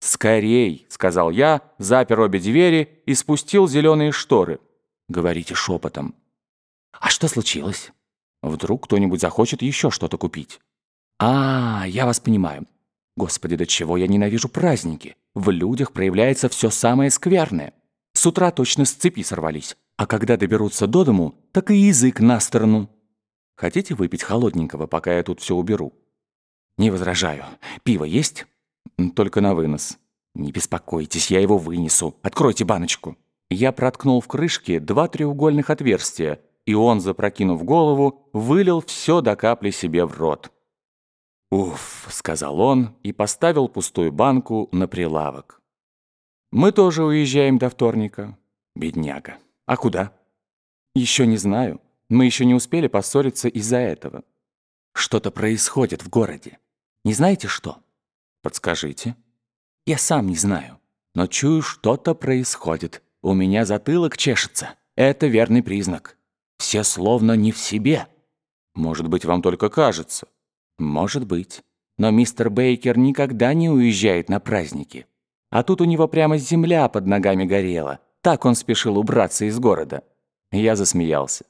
«Скорей!» — сказал я, запер обе двери и спустил зеленые шторы. Говорите шепотом. «А что случилось?» «Вдруг кто-нибудь захочет еще что-то купить?» «А, я вас понимаю. Господи, до чего я ненавижу праздники. В людях проявляется все самое скверное. С утра точно с цепи сорвались, а когда доберутся до дому, так и язык на сторону. Хотите выпить холодненького, пока я тут все уберу?» «Не возражаю. Пиво есть?» «Только на вынос». «Не беспокойтесь, я его вынесу. Откройте баночку». Я проткнул в крышке два треугольных отверстия, и он, запрокинув голову, вылил все до капли себе в рот. «Уф», — сказал он и поставил пустую банку на прилавок. «Мы тоже уезжаем до вторника. Бедняга. А куда?» «Еще не знаю. Мы еще не успели поссориться из-за этого. Что-то происходит в городе. Не знаете что?» «Подскажите». «Я сам не знаю, но чую, что-то происходит. У меня затылок чешется. Это верный признак. Все словно не в себе». «Может быть, вам только кажется». Может быть. Но мистер Бейкер никогда не уезжает на праздники. А тут у него прямо земля под ногами горела. Так он спешил убраться из города. Я засмеялся.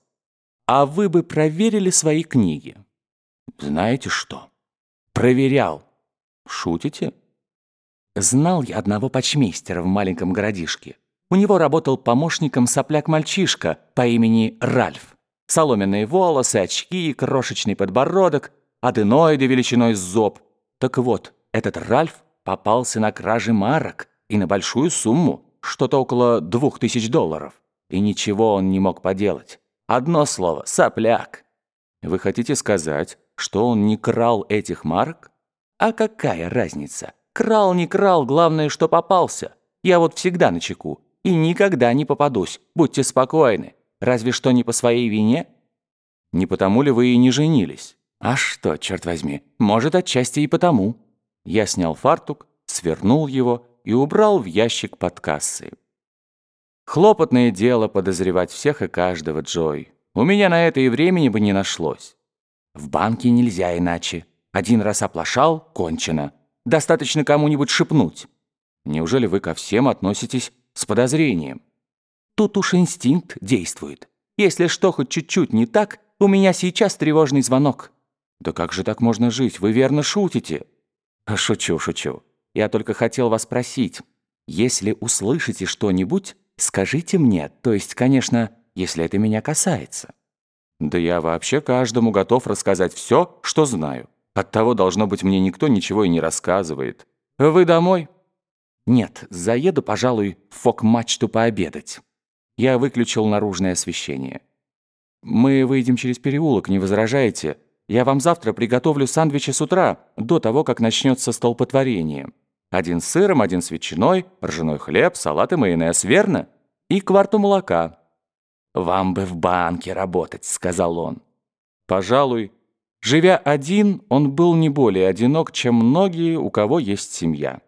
А вы бы проверили свои книги? Знаете что? Проверял. Шутите? Знал я одного почмейстера в маленьком городишке. У него работал помощником сопляк-мальчишка по имени Ральф. Соломенные волосы, очки, крошечный подбородок, аденоиды величиной с зоб. Так вот, этот Ральф попался на краже марок и на большую сумму, что-то около двух тысяч долларов. И ничего он не мог поделать. Одно слово — сопляк. Вы хотите сказать, что он не крал этих марок? А какая разница? Крал, не крал, главное, что попался. Я вот всегда на чеку и никогда не попадусь. Будьте спокойны. Разве что не по своей вине. Не потому ли вы и не женились? А что, черт возьми, может, отчасти и потому. Я снял фартук, свернул его и убрал в ящик под кассой. Хлопотное дело подозревать всех и каждого, Джой. У меня на это и времени бы не нашлось. В банке нельзя иначе. Один раз оплошал — кончено. Достаточно кому-нибудь шепнуть. Неужели вы ко всем относитесь с подозрением? Тут уж инстинкт действует. Если что хоть чуть-чуть не так, у меня сейчас тревожный звонок. «Да как же так можно жить? Вы верно шутите?» «Шучу, шучу. Я только хотел вас спросить. Если услышите что-нибудь, скажите мне, то есть, конечно, если это меня касается». «Да я вообще каждому готов рассказать все, что знаю. Оттого, должно быть, мне никто ничего и не рассказывает. Вы домой?» «Нет, заеду, пожалуй, в фок-мачту пообедать». Я выключил наружное освещение. «Мы выйдем через переулок, не возражаете?» Я вам завтра приготовлю сандвичи с утра, до того, как начнется столпотворение. Один с сыром, один с ветчиной, ржаной хлеб, салат и майонез, верно? И кварту молока». «Вам бы в банке работать», — сказал он. «Пожалуй, живя один, он был не более одинок, чем многие, у кого есть семья.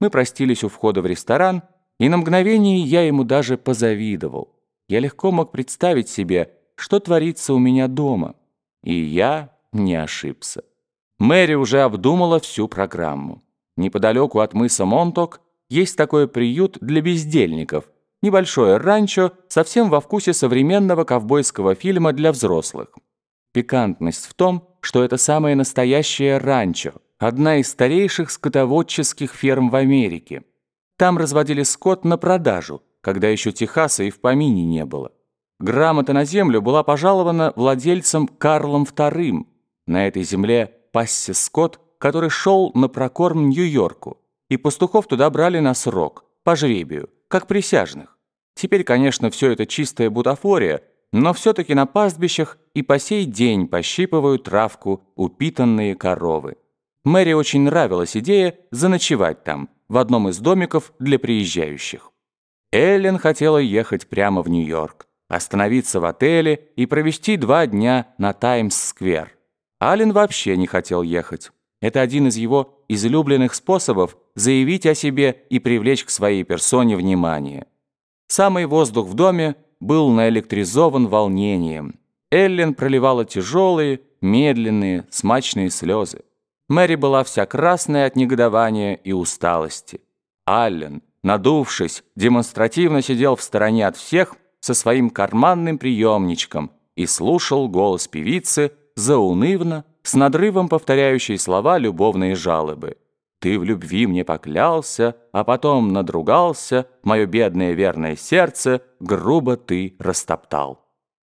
Мы простились у входа в ресторан, и на мгновение я ему даже позавидовал. Я легко мог представить себе, что творится у меня дома. И я не ошибся. Мэри уже обдумала всю программу. Неподалеку от мыса Монток есть такой приют для бездельников, небольшое ранчо, совсем во вкусе современного ковбойского фильма для взрослых. Пикантность в том, что это самое настоящее ранчо, одна из старейших скотоводческих ферм в Америке. Там разводили скот на продажу, когда еще Техаса и в помине не было. Грамота на землю была пожалована владельцем Карлом II, на этой земле пасся скот, который шел на прокорм Нью-Йорку, и пастухов туда брали на срок, по жребию, как присяжных. Теперь, конечно, все это чистая бутафория, но все-таки на пастбищах и по сей день пощипывают травку упитанные коровы. Мэри очень нравилась идея заночевать там, в одном из домиков для приезжающих. Эллен хотела ехать прямо в Нью-Йорк, остановиться в отеле и провести два дня на Таймс-сквер. Ален вообще не хотел ехать. Это один из его излюбленных способов заявить о себе и привлечь к своей персоне внимание. Самый воздух в доме был наэлектризован волнением. Эллен проливала тяжелые, медленные, смачные слезы. Мэри была вся красная от негодования и усталости. Аллен, надувшись, демонстративно сидел в стороне от всех со своим карманным приемничком и слушал голос певицы заунывно, с надрывом повторяющей слова любовные жалобы. «Ты в любви мне поклялся, а потом надругался, мое бедное верное сердце грубо ты растоптал».